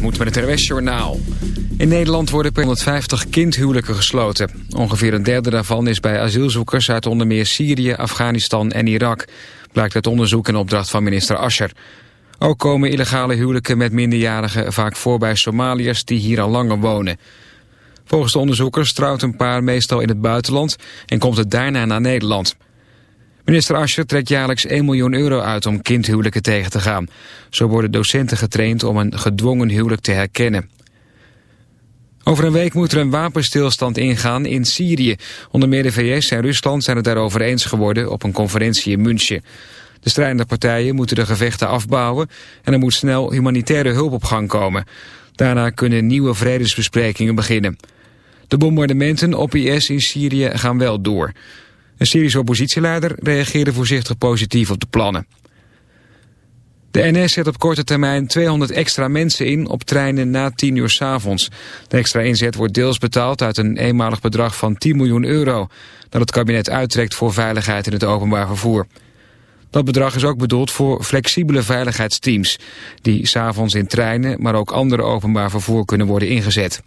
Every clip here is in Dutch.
moet met het RWS Journaal. In Nederland worden per 150 kindhuwelijken gesloten. Ongeveer een derde daarvan is bij asielzoekers uit onder meer Syrië, Afghanistan en Irak. Blijkt uit onderzoek en opdracht van minister Ascher. Ook komen illegale huwelijken met minderjarigen vaak voor bij Somaliërs die hier al langer wonen. Volgens de onderzoekers trouwt een paar meestal in het buitenland en komt het daarna naar Nederland. Minister Ascher trekt jaarlijks 1 miljoen euro uit om kindhuwelijken tegen te gaan. Zo worden docenten getraind om een gedwongen huwelijk te herkennen. Over een week moet er een wapenstilstand ingaan in Syrië. Onder meer de VS en Rusland zijn het daarover eens geworden op een conferentie in München. De strijdende partijen moeten de gevechten afbouwen en er moet snel humanitaire hulp op gang komen. Daarna kunnen nieuwe vredesbesprekingen beginnen. De bombardementen op IS in Syrië gaan wel door. Een Syrische oppositieleider reageerde voorzichtig positief op de plannen. De NS zet op korte termijn 200 extra mensen in op treinen na 10 uur s avonds. De extra inzet wordt deels betaald uit een eenmalig bedrag van 10 miljoen euro... dat het kabinet uittrekt voor veiligheid in het openbaar vervoer. Dat bedrag is ook bedoeld voor flexibele veiligheidsteams... die s'avonds in treinen, maar ook andere openbaar vervoer kunnen worden ingezet.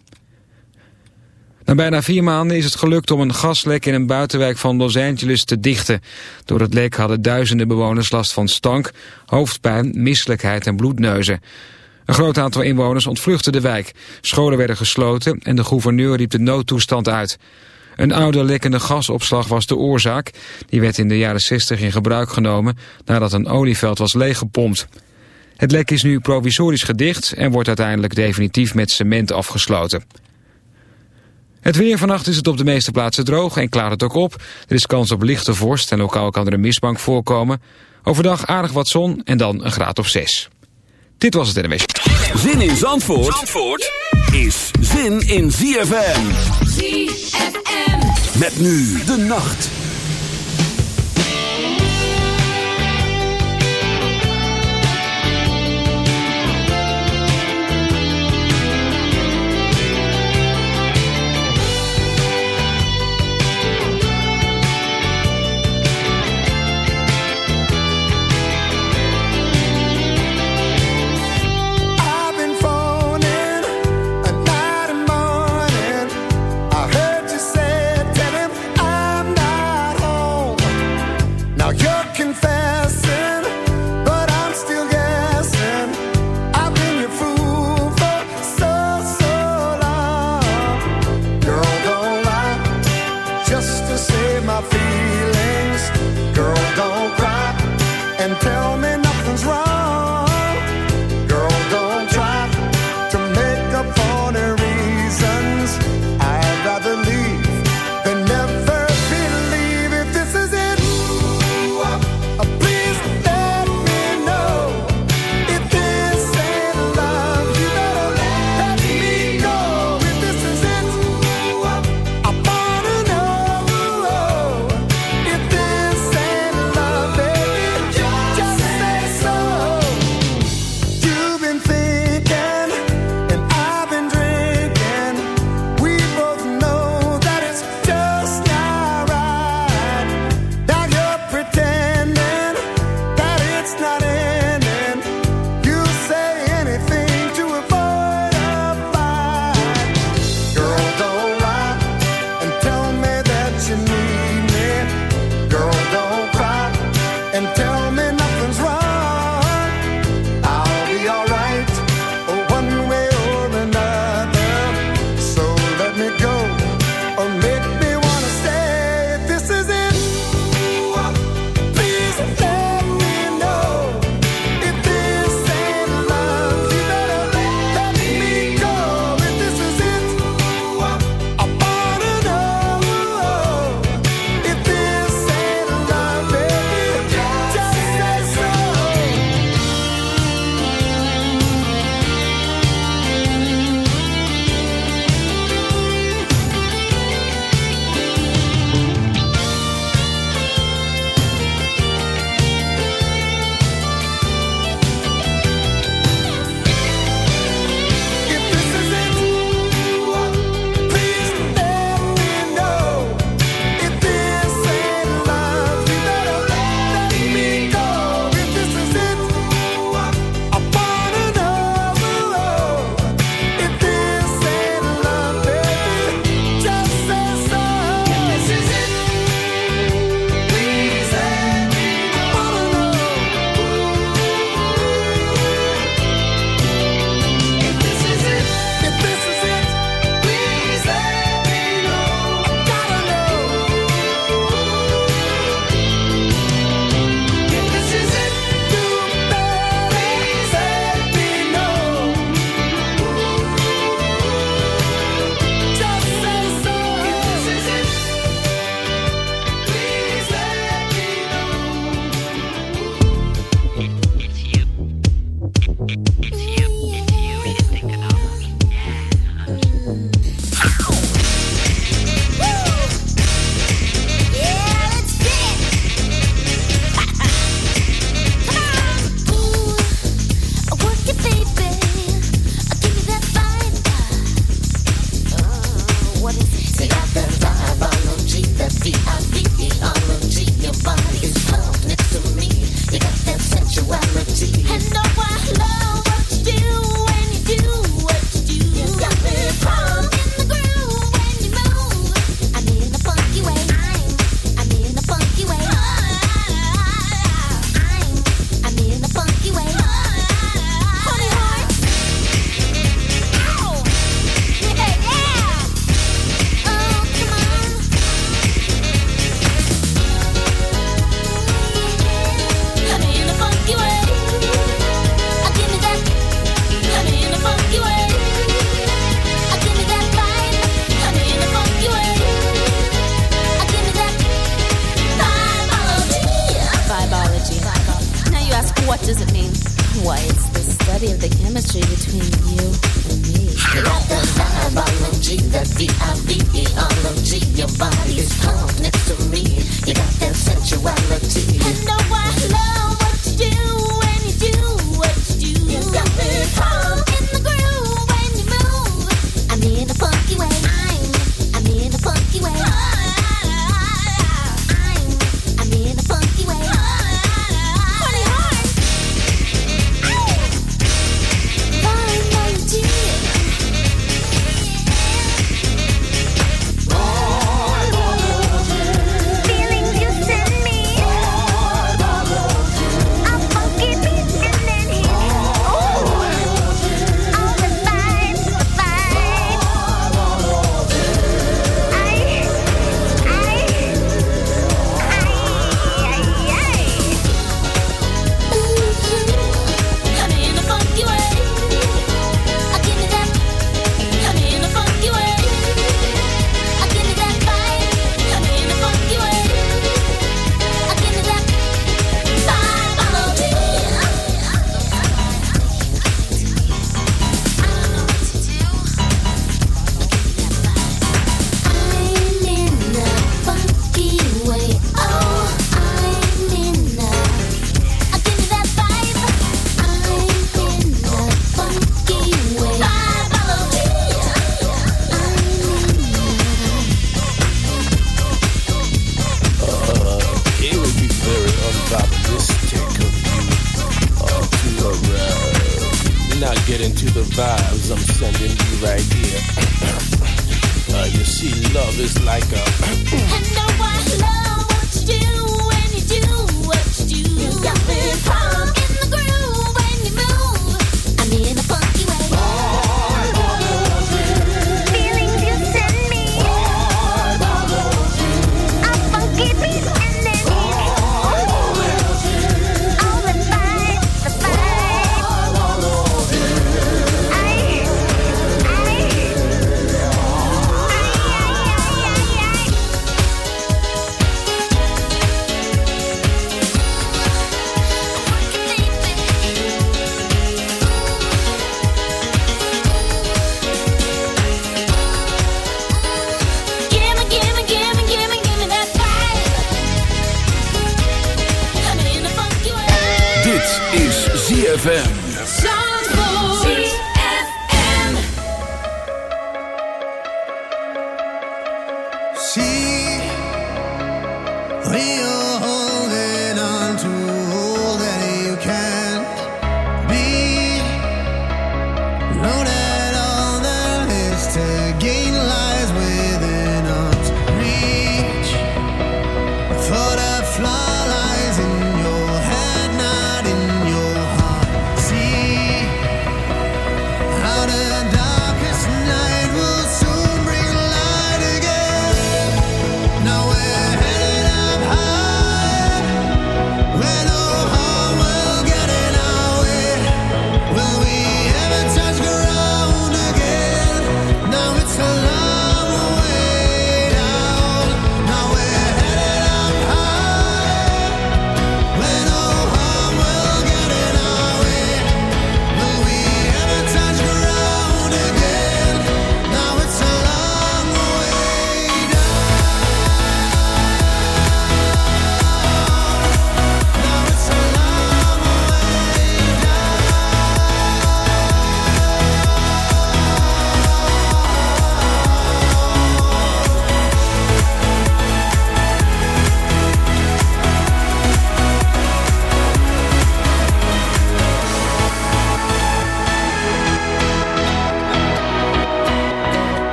Na bijna vier maanden is het gelukt om een gaslek in een buitenwijk van Los Angeles te dichten. Door het lek hadden duizenden bewoners last van stank, hoofdpijn, misselijkheid en bloedneuzen. Een groot aantal inwoners ontvluchtte de wijk. Scholen werden gesloten en de gouverneur riep de noodtoestand uit. Een oude lekkende gasopslag was de oorzaak. Die werd in de jaren 60 in gebruik genomen nadat een olieveld was leeggepompt. Het lek is nu provisorisch gedicht en wordt uiteindelijk definitief met cement afgesloten. Het weer vannacht is het op de meeste plaatsen droog en klaart het ook op. Er is kans op lichte vorst en lokaal kan er een mistbank voorkomen. Overdag aardig wat zon en dan een graad of 6. Dit was het NWS. Zin in Zandvoort, Zandvoort is zin in ZFM. ZFM. Met nu de nacht.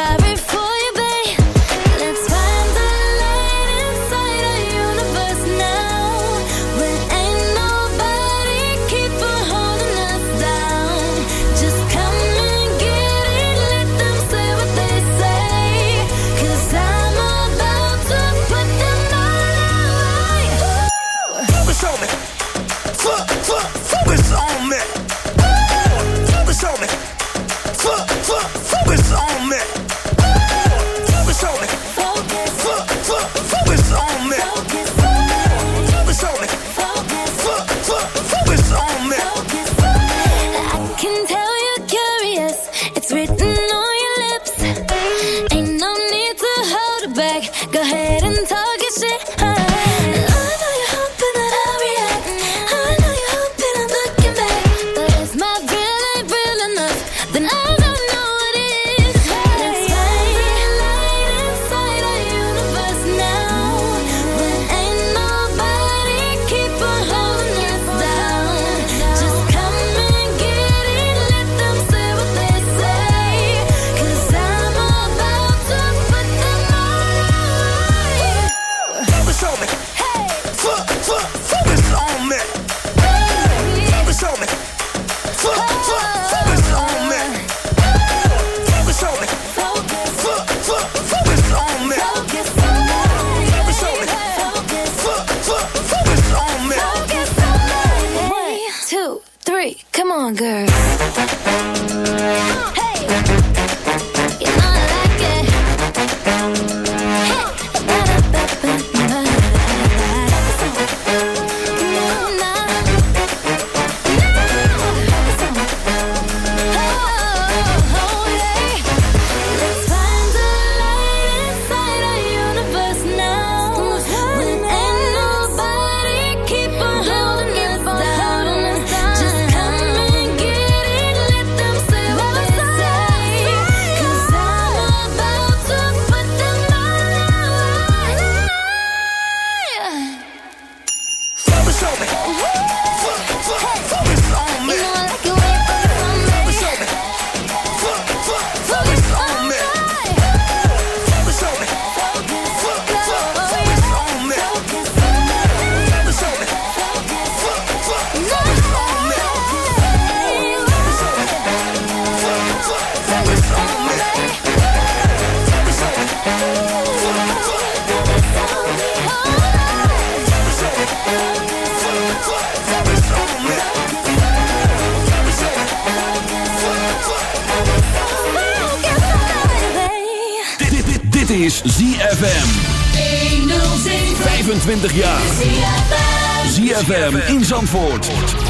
every for.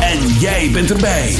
En jij bent erbij.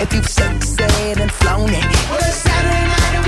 If you said and flown it. Well, it's Saturday night